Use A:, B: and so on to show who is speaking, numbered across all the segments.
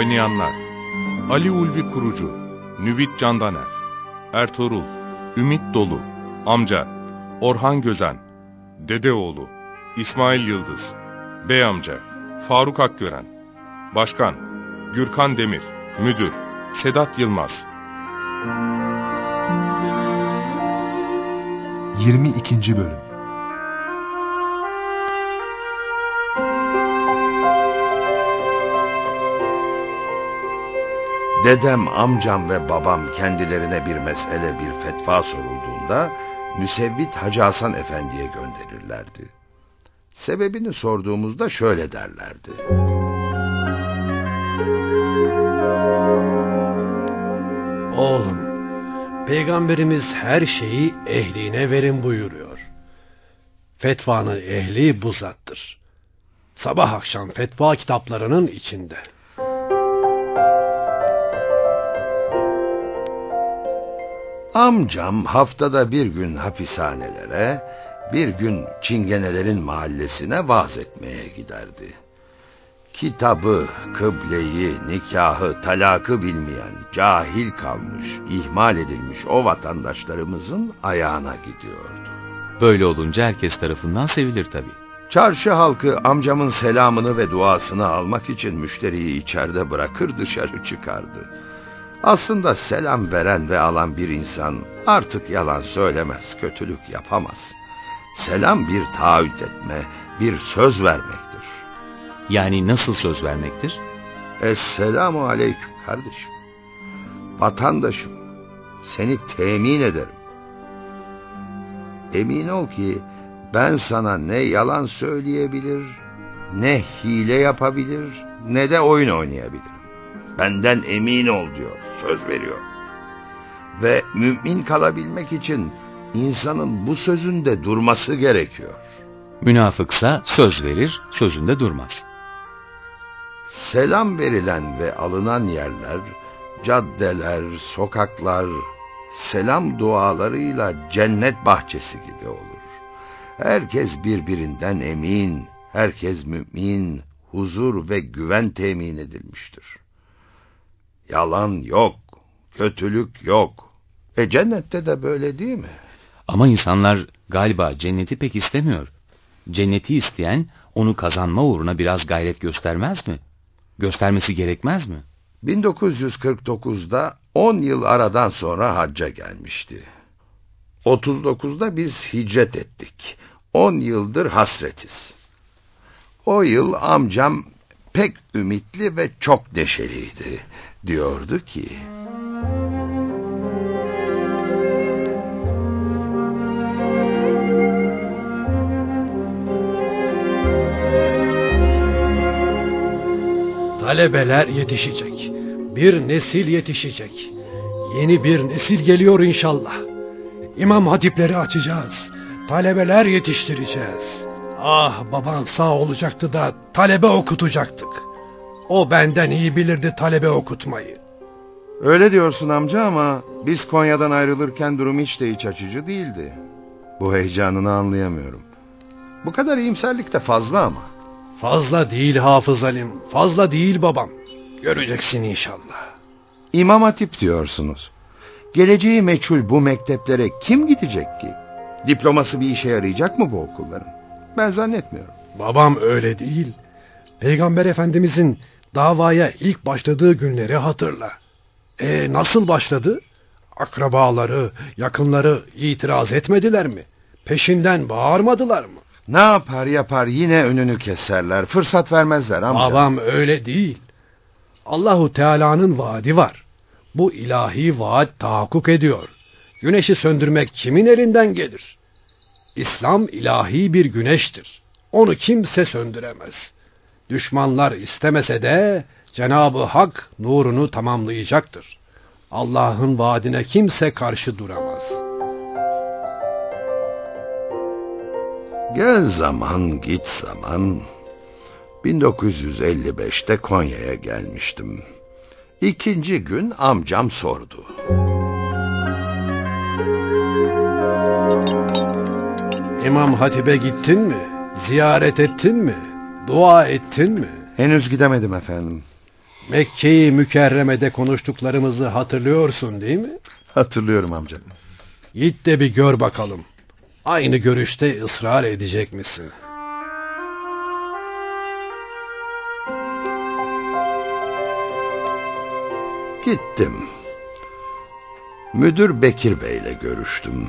A: Oynayanlar Ali Ulvi Kurucu Nüvit Candaner Ertuğrul Ümit Dolu Amca Orhan Gözen Dedeoğlu İsmail Yıldız Bey amca Faruk Akgören Başkan Gürkan Demir Müdür Sedat Yılmaz
B: 22. Bölüm
C: Dedem, amcam ve babam kendilerine bir mesele, bir fetva sorulduğunda Müsevvit Hacı Hasan Efendi'ye gönderirlerdi. Sebebini sorduğumuzda şöyle derlerdi.
D: Oğlum, Peygamberimiz her şeyi ehline verin buyuruyor. Fetvanın ehli bu zattır. Sabah akşam fetva kitaplarının içinde.
C: Amcam haftada bir gün hapishanelere, bir gün çingenelerin mahallesine vaaz etmeye giderdi. Kitabı, kıbleyi, nikahı, talakı bilmeyen, cahil kalmış, ihmal edilmiş o vatandaşlarımızın ayağına gidiyordu.
E: Böyle olunca herkes tarafından sevilir tabii.
C: Çarşı halkı amcamın selamını ve duasını almak için müşteriyi içeride bırakır dışarı çıkardı. Aslında selam veren ve alan bir insan artık yalan söylemez, kötülük yapamaz. Selam bir taahhüt etme, bir söz vermektir.
E: Yani nasıl söz vermektir?
C: Esselamu aleyküm kardeşim. Vatandaşım, seni temin ederim. Emin ol ki ben sana ne yalan söyleyebilir, ne hile yapabilir, ne de oyun oynayabilirim. Benden emin ol diyor, söz veriyor. Ve mümin kalabilmek için insanın bu sözünde durması gerekiyor.
E: Münafıksa söz verir, sözünde durmaz.
C: Selam verilen ve alınan yerler, caddeler, sokaklar, selam dualarıyla cennet bahçesi gibi olur. Herkes birbirinden emin, herkes mümin, huzur ve güven temin edilmiştir. Yalan yok, kötülük yok. E cennette de böyle değil mi?
E: Ama insanlar galiba cenneti pek istemiyor. Cenneti isteyen onu kazanma uğruna biraz gayret göstermez mi? Göstermesi gerekmez mi?
C: 1949'da 10 yıl aradan sonra hacca gelmişti. 39'da biz hicret ettik. 10 yıldır hasretiz. O yıl amcam pek ümitli ve çok neşeliydi. Diyordu ki...
D: Talebeler yetişecek. Bir nesil yetişecek. Yeni bir nesil geliyor inşallah. İmam hatipleri açacağız. Talebeler yetiştireceğiz. Ah baban sağ olacaktı da talebe okutacaktık. O benden iyi bilirdi talebe okutmayı.
C: Öyle diyorsun amca ama biz Konya'dan ayrılırken durum hiç de iç açıcı değildi. Bu heyecanını anlayamıyorum. Bu kadar iyimserlik de fazla ama.
D: Fazla değil Hafız Halim, fazla değil babam. Göreceksin inşallah.
C: İmam Hatip diyorsunuz. Geleceği meçhul bu mekteplere kim gidecek ki? Diploması bir işe yarayacak mı bu okulların? Ben zannetmiyorum.
D: Babam öyle değil. Peygamber Efendimizin davaya ilk başladığı günleri hatırla. E nasıl başladı? Akrabaları, yakınları itiraz etmediler mi? Peşinden bağırmadılar mı?
C: Ne yapar yapar yine önünü keserler. Fırsat vermezler amca.
D: Babam öyle değil. Allahu Teala'nın vaadi var. Bu ilahi vaat tahakkuk ediyor. Güneşi söndürmek kimin elinden gelir? İslam ilahi bir güneştir. onu kimse söndüremez. Düşmanlar istemese de Cenab-ı Hak nurunu tamamlayacaktır. Allah'ın vaadine kimse karşı duramaz.
C: Gel zaman git zaman 1955'te Konya'ya gelmiştim. İkinci gün amcam sordu.
D: İmam Hatip'e gittin mi? Ziyaret ettin mi? Dua ettin mi?
C: Henüz gidemedim efendim.
D: Mekke-i Mükerreme'de konuştuklarımızı hatırlıyorsun değil mi?
C: Hatırlıyorum amca.
D: Git de bir gör bakalım. Aynı görüşte ısrar edecek misin?
C: Gittim. Müdür Bekir Bey'le görüştüm.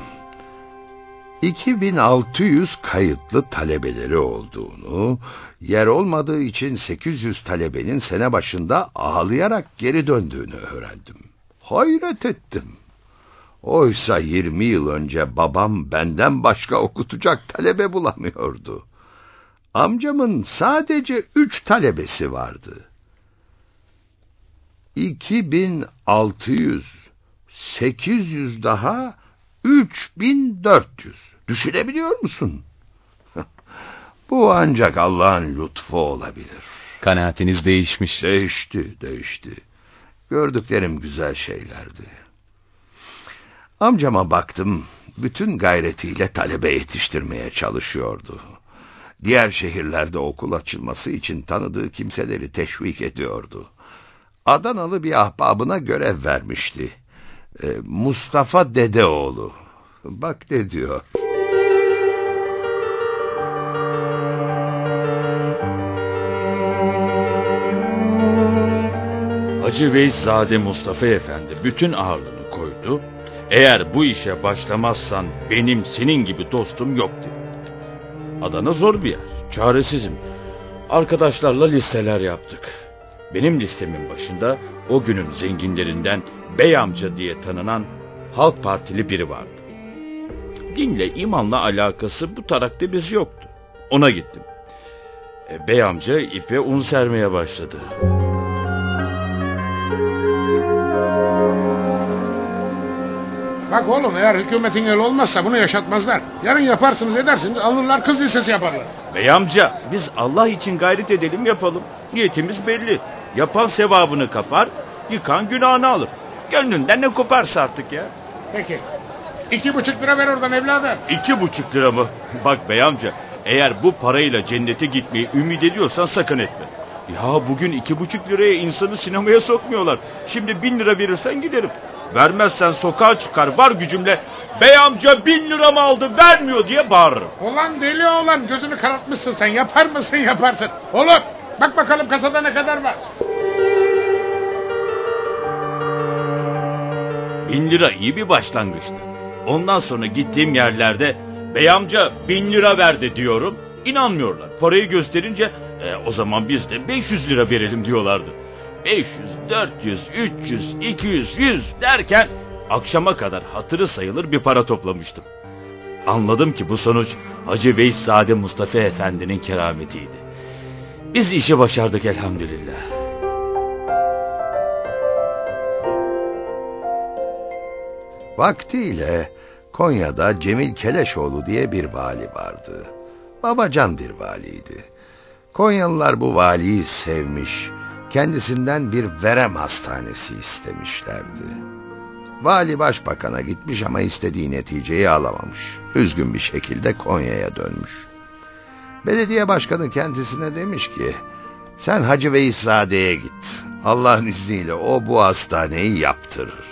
C: 2600 kayıtlı talebeleri olduğunu, yer olmadığı için 800 talebenin sene başında ağlayarak geri döndüğünü öğrendim. Hayret ettim. Oysa 20 yıl önce babam benden başka okutacak talebe bulamıyordu. Amcamın sadece üç talebesi vardı. 2600, 800 daha 3400. Düşünebiliyor musun? Bu ancak Allah'ın lütfu olabilir.
E: Kanaatiniz değişmiş.
C: Değişti, değişti. Gördüklerim güzel şeylerdi. Amcama baktım, bütün gayretiyle talebe yetiştirmeye çalışıyordu. Diğer şehirlerde okul açılması için tanıdığı kimseleri teşvik ediyordu. Adanalı bir ahbabına görev vermişti. Ee, Mustafa Dedeoğlu. Bak ne diyor.
B: Hacı Veyzade Mustafa Efendi bütün ağırlığını koydu. Eğer bu işe başlamazsan benim senin gibi dostum yok dedi. Adana zor bir yer. Çaresizim. Arkadaşlarla listeler yaptık. Benim listemin başında o günün zenginlerinden Bey amca diye tanınan Halk Partili biri vardı. Dinle, imanla alakası bu tarakta biz yoktu. Ona gittim. E, bey amca ipe un sermeye başladı.
F: Bak oğlum eğer hükümetin el olmazsa bunu yaşatmazlar. Yarın yaparsınız edersiniz alırlar kız lisesi yaparlar.
B: Bey amca biz Allah için gayret edelim yapalım. Niyetimiz belli. Yapan sevabını kapar, yıkan günahını alır. Gönlünden ne koparsa artık ya.
F: Peki. İki buçuk lira ver oradan evladım.
B: İki buçuk lira mı? Bak bey amca eğer bu parayla cennete gitmeyi ümit ediyorsan sakın etme. Ya bugün iki buçuk liraya insanı sinemaya sokmuyorlar. Şimdi bin lira verirsen giderim. Vermezsen sokağa çıkar var gücümle. Bey amca bin lira mı aldı vermiyor diye bağırırım.
F: Ulan deli oğlan gözünü karartmışsın sen yapar mısın yaparsın. Oğlum bak bakalım kasada ne kadar var.
B: Bin lira iyi bir başlangıçtı. Ondan sonra gittiğim yerlerde bey amca bin lira verdi diyorum. İnanmıyorlar. Parayı gösterince e, o zaman biz de 500 lira verelim diyorlardı. 500, 400, 300, 200, 100 derken akşama kadar hatırı sayılır bir para toplamıştım. Anladım ki bu sonuç Hacı Veyszade Mustafa Efendi'nin kerametiydi. Biz işi başardık elhamdülillah.
C: Vaktiyle Konya'da Cemil Keleşoğlu diye bir vali vardı. Babacan bir valiydi. Konyalılar bu valiyi sevmiş, kendisinden bir verem hastanesi istemişlerdi. Vali başbakana gitmiş ama istediği neticeyi alamamış. Üzgün bir şekilde Konya'ya dönmüş. Belediye başkanı kendisine demiş ki, sen Hacı Veysade'ye git. Allah'ın izniyle o bu hastaneyi yaptırır.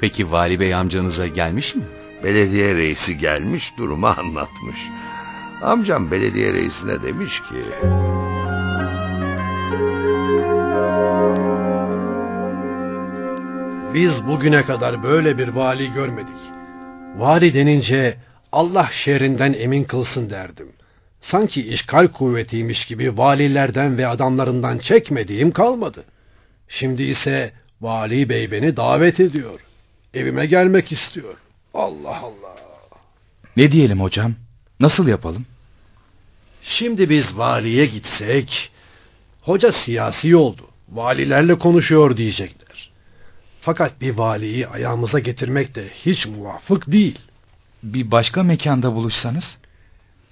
E: Peki Vali Bey amcanıza gelmiş mi?
C: Belediye reisi gelmiş durumu anlatmış. Amcam belediye reisine demiş ki...
D: Biz bugüne kadar böyle bir vali görmedik. Vali denince Allah şerrinden emin kılsın derdim. Sanki işgal kuvvetiymiş gibi valilerden ve adamlarından çekmediğim kalmadı. Şimdi ise vali bey beni davet ediyor. Evime gelmek istiyor. Allah Allah.
G: Ne diyelim hocam? Nasıl yapalım?
D: Şimdi biz valiye gitsek, hoca siyasi oldu, valilerle konuşuyor diyecekler. Fakat bir valiyi ayağımıza getirmek de hiç muvafık değil.
G: Bir başka mekanda buluşsanız?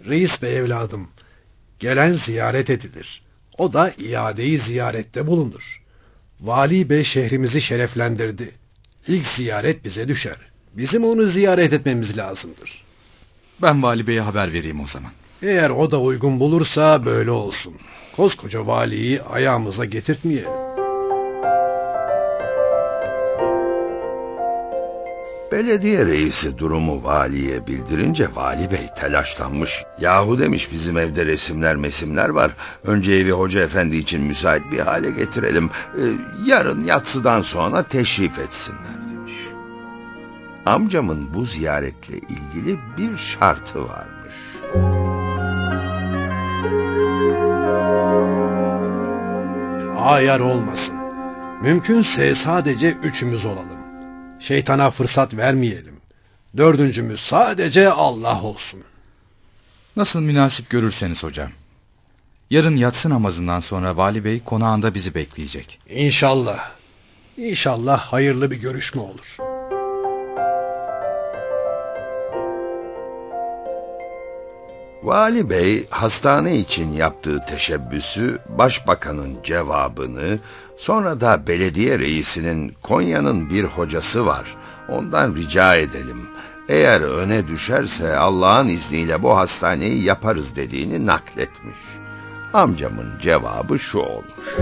D: Reis bey evladım, gelen ziyaret edilir. O da iadeyi ziyarette bulunur. Vali bey şehrimizi şereflendirdi. İlk ziyaret bize düşer. Bizim onu ziyaret etmemiz lazımdır.
G: Ben vali beye haber vereyim o zaman.
D: Eğer o da uygun bulursa böyle olsun. Koskoca valiyi ayağımıza getirtmeyelim.
C: Belediye reisi durumu valiye bildirince vali bey telaşlanmış. Yahu demiş bizim evde resimler mesimler var. Önce evi hoca efendi için müsait bir hale getirelim. Ee, yarın yatsıdan sonra teşrif etsinler demiş. Amcamın bu ziyaretle ilgili bir şartı varmış.
D: Ayar olmasın. Mümkünse sadece üçümüz olalım. Şeytana fırsat vermeyelim. Dördüncümüz sadece Allah olsun.
G: Nasıl münasip görürseniz hocam. Yarın yatsı namazından sonra vali bey konağında bizi bekleyecek.
D: İnşallah. İnşallah hayırlı bir görüşme olur.
C: Vali Bey hastane için yaptığı teşebbüsü, başbakanın cevabını, sonra da belediye reisinin Konya'nın bir hocası var. Ondan rica edelim. Eğer öne düşerse Allah'ın izniyle bu hastaneyi yaparız dediğini nakletmiş. Amcamın cevabı şu olmuş.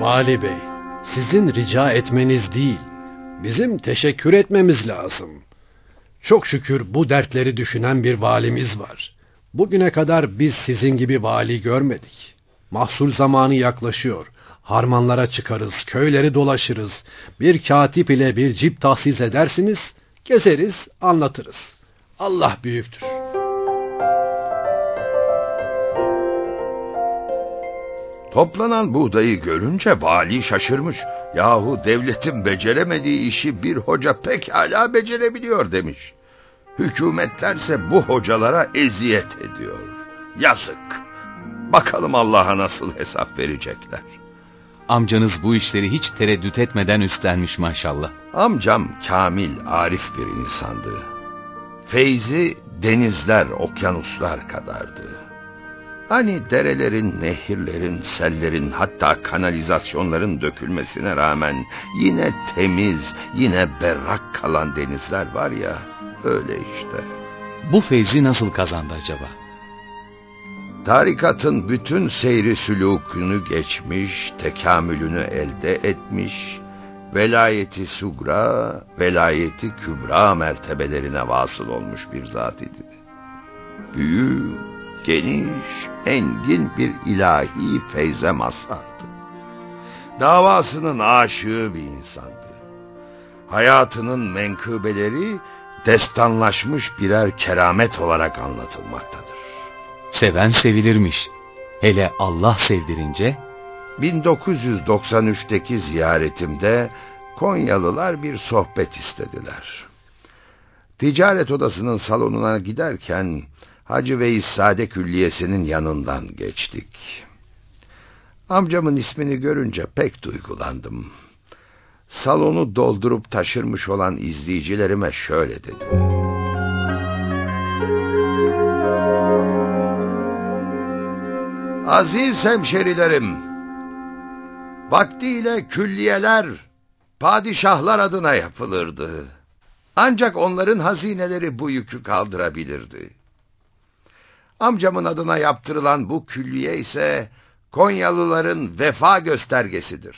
D: Vali Bey, sizin rica etmeniz değil, bizim teşekkür etmemiz lazım. Çok şükür bu dertleri düşünen bir valimiz var. Bugüne kadar biz sizin gibi vali görmedik. Mahsul zamanı yaklaşıyor. Harmanlara çıkarız, köyleri dolaşırız. Bir katip ile bir cip tahsis edersiniz, gezeriz, anlatırız. Allah büyüktür.
C: Toplanan buğdayı görünce vali şaşırmış. Yahu devletin beceremediği işi bir hoca pekala becerebiliyor demiş. Hükümetlerse bu hocalara eziyet ediyor. Yazık. Bakalım Allah'a nasıl hesap verecekler.
E: Amcanız bu işleri hiç tereddüt etmeden üstlenmiş maşallah.
C: Amcam kamil, arif bir insandı. Feyzi denizler, okyanuslar kadardı. Hani derelerin, nehirlerin, sellerin hatta kanalizasyonların dökülmesine rağmen yine temiz, yine berrak kalan denizler var ya, öyle işte.
E: Bu feyzi nasıl kazandı acaba?
C: Tarikatın bütün seyri sülûkünü geçmiş, tekamülünü elde etmiş, velayeti sugra, velayeti kübra mertebelerine vasıl olmuş bir zat idi. Büyük, geniş, engin bir ilahi feyze mazhardı. Davasının aşığı bir insandı. Hayatının menkıbeleri destanlaşmış birer keramet olarak anlatılmaktadır.
E: Seven sevilirmiş. Hele Allah sevdirince
C: 1993'teki ziyaretimde Konyalılar bir sohbet istediler. Ticaret odasının salonuna giderken Hacı Veys Sade Külliyesi'nin yanından geçtik. Amcamın ismini görünce pek duygulandım. Salonu doldurup taşırmış olan izleyicilerime şöyle dedim. Aziz hemşerilerim, vaktiyle külliyeler padişahlar adına yapılırdı. Ancak onların hazineleri bu yükü kaldırabilirdi. Amcamın adına yaptırılan bu külliye ise Konyalıların vefa göstergesidir.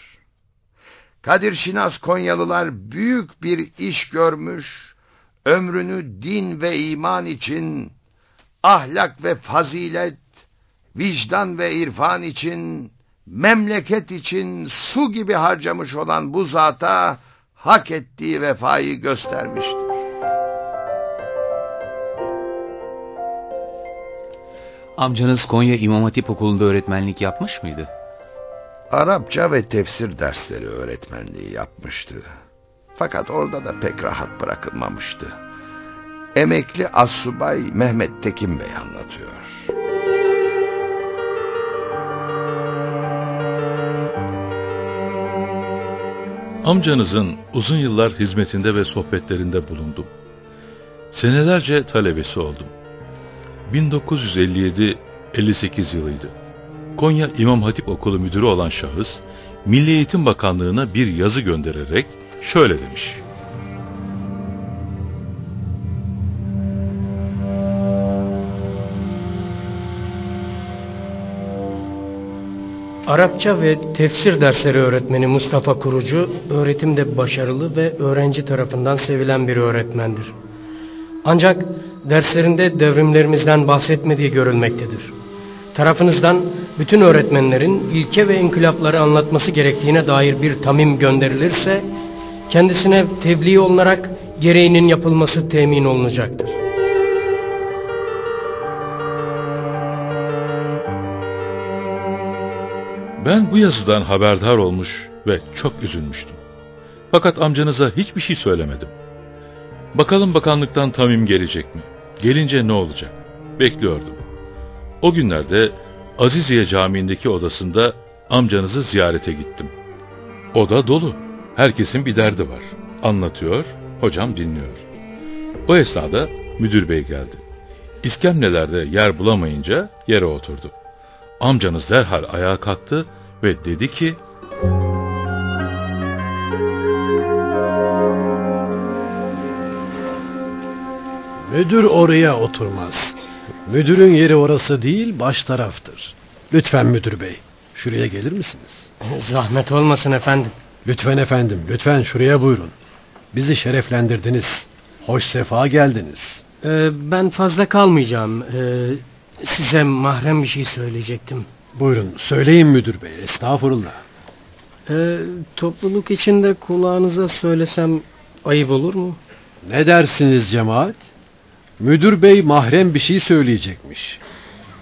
C: Kadir Şinas Konyalılar büyük bir iş görmüş, ömrünü din ve iman için, ahlak ve fazilet, vicdan ve irfan için, memleket için su gibi harcamış olan bu zata hak ettiği vefayı göstermiştir.
E: Amcanız Konya İmam Hatip Okulu'nda öğretmenlik yapmış mıydı?
C: Arapça ve tefsir dersleri öğretmenliği yapmıştı. Fakat orada da pek rahat bırakılmamıştı. Emekli assubay Mehmet Tekin Bey anlatıyor.
H: Amcanızın uzun yıllar hizmetinde ve sohbetlerinde bulundum. Senelerce talebesi oldum. 1957-58 yılıydı. Konya İmam Hatip Okulu müdürü olan şahıs, Milli Eğitim Bakanlığı'na bir yazı göndererek şöyle demiş.
I: Arapça ve tefsir dersleri öğretmeni Mustafa Kurucu, öğretimde başarılı ve öğrenci tarafından sevilen bir öğretmendir. Ancak derslerinde devrimlerimizden bahsetmediği görülmektedir. Tarafınızdan bütün öğretmenlerin ilke ve inkılapları anlatması gerektiğine dair bir tamim gönderilirse, kendisine tebliğ olunarak gereğinin yapılması temin olunacaktır.
H: Ben bu yazıdan haberdar olmuş ve çok üzülmüştüm. Fakat amcanıza hiçbir şey söylemedim. Bakalım bakanlıktan tamim gelecek mi? Gelince ne olacak? Bekliyordum. O günlerde Aziziye Camii'ndeki odasında amcanızı ziyarete gittim. Oda dolu. Herkesin bir derdi var. Anlatıyor, hocam dinliyor. O esnada müdür bey geldi. İskemlelerde yer bulamayınca yere oturdu. Amcanız derhal ayağa kalktı ve dedi ki...
D: Müdür oraya oturmaz. Müdürün yeri orası değil, baş taraftır. Lütfen müdür bey, şuraya gelir misiniz?
I: Zahmet olmasın efendim.
D: Lütfen efendim, lütfen şuraya buyurun. Bizi şereflendirdiniz. Hoş sefa geldiniz.
I: Ee, ben fazla kalmayacağım. Ee, size mahrem bir şey söyleyecektim.
D: Buyurun, söyleyin müdür bey, estağfurullah.
I: Ee, topluluk içinde kulağınıza söylesem ayıp olur mu?
D: Ne dersiniz cemaat? Müdür bey mahrem bir şey söyleyecekmiş.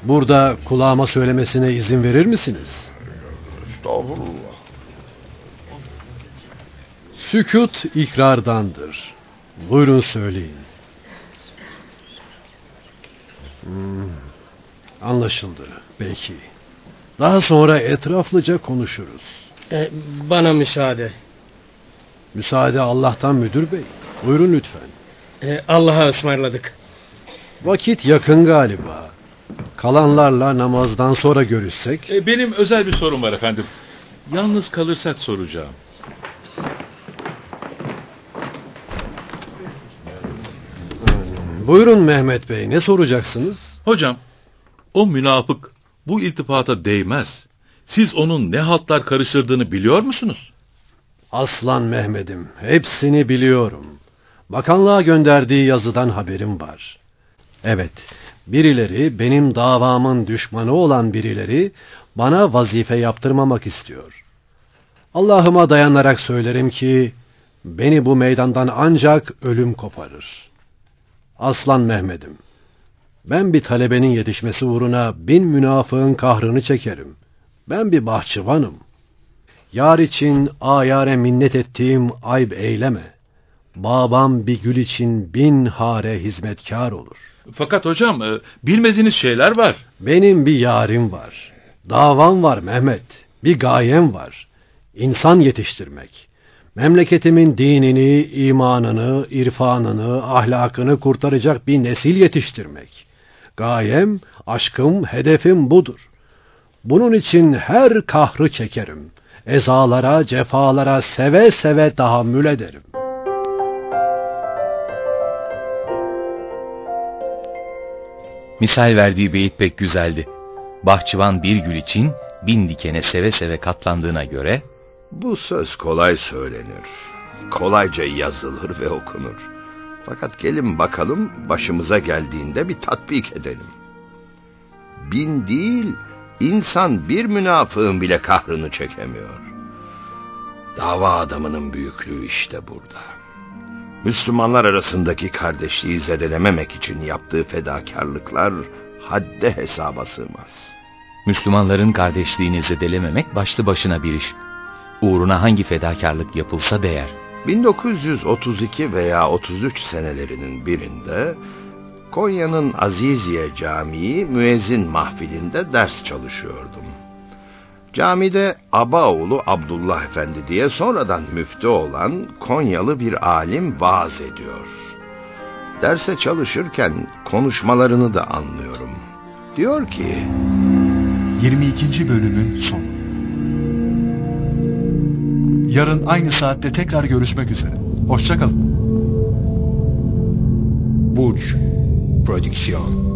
D: Burada kulağıma söylemesine izin verir misiniz?
C: Estağfurullah.
D: Sükut ikrardandır. Buyurun söyleyin. Hmm, anlaşıldı. Belki. Daha sonra etraflıca konuşuruz.
I: Ee, bana müsaade.
D: Müsaade Allah'tan müdür bey. Buyurun lütfen.
I: Ee, Allah'a ısmarladık.
D: Vakit yakın galiba. Kalanlarla namazdan sonra görüşsek.
H: E, benim özel bir sorum var efendim. Yalnız kalırsak soracağım.
D: Buyurun Mehmet Bey ne soracaksınız?
H: Hocam, o münafık bu iltifata değmez. Siz onun ne hatlar karıştırdığını biliyor musunuz?
D: Aslan Mehmet'im hepsini biliyorum. Bakanlığa gönderdiği yazıdan haberim var. Evet, birileri benim davamın düşmanı olan birileri bana vazife yaptırmamak istiyor. Allah'ıma dayanarak söylerim ki beni bu meydandan ancak ölüm koparır. Aslan Mehmet'im, ben bir talebenin yetişmesi uğruna bin münafığın kahrını çekerim. Ben bir bahçıvanım. Yar için ayare minnet ettiğim ayıp eyleme. Babam bir gül için bin hare hizmetkar olur.
H: Fakat hocam, e, bilmediğiniz şeyler var.
D: Benim bir yarim var. Davam var Mehmet. Bir gayem var. İnsan yetiştirmek. Memleketimin dinini, imanını, irfanını, ahlakını kurtaracak bir nesil yetiştirmek. Gayem, aşkım, hedefim budur. Bunun için her kahrı çekerim. Ezalara, cefalara seve seve tahammül ederim.
E: Misal verdiği beyit pek güzeldi. Bahçıvan bir gül için bin dikene seve seve katlandığına göre
C: Bu söz kolay söylenir. Kolayca yazılır ve okunur. Fakat gelin bakalım başımıza geldiğinde bir tatbik edelim. Bin değil, insan bir münafığın bile kahrını çekemiyor. Dava adamının büyüklüğü işte burada. Müslümanlar arasındaki kardeşliği zedelememek için yaptığı fedakarlıklar hadde hesaba sığmaz.
E: Müslümanların kardeşliğini zedelememek başlı başına bir iş. Uğruna hangi fedakarlık yapılsa değer.
C: 1932 veya 33 senelerinin birinde Konya'nın Aziziye Camii müezzin mahfilinde ders çalışıyordum. Camide Abaoğlu Abdullah Efendi diye sonradan müftü olan Konyalı bir alim vaaz ediyor. Derse çalışırken konuşmalarını da anlıyorum. Diyor ki...
J: 22. bölümün sonu. Yarın aynı saatte tekrar görüşmek üzere. Hoşçakalın.
K: Burç Prodüksiyon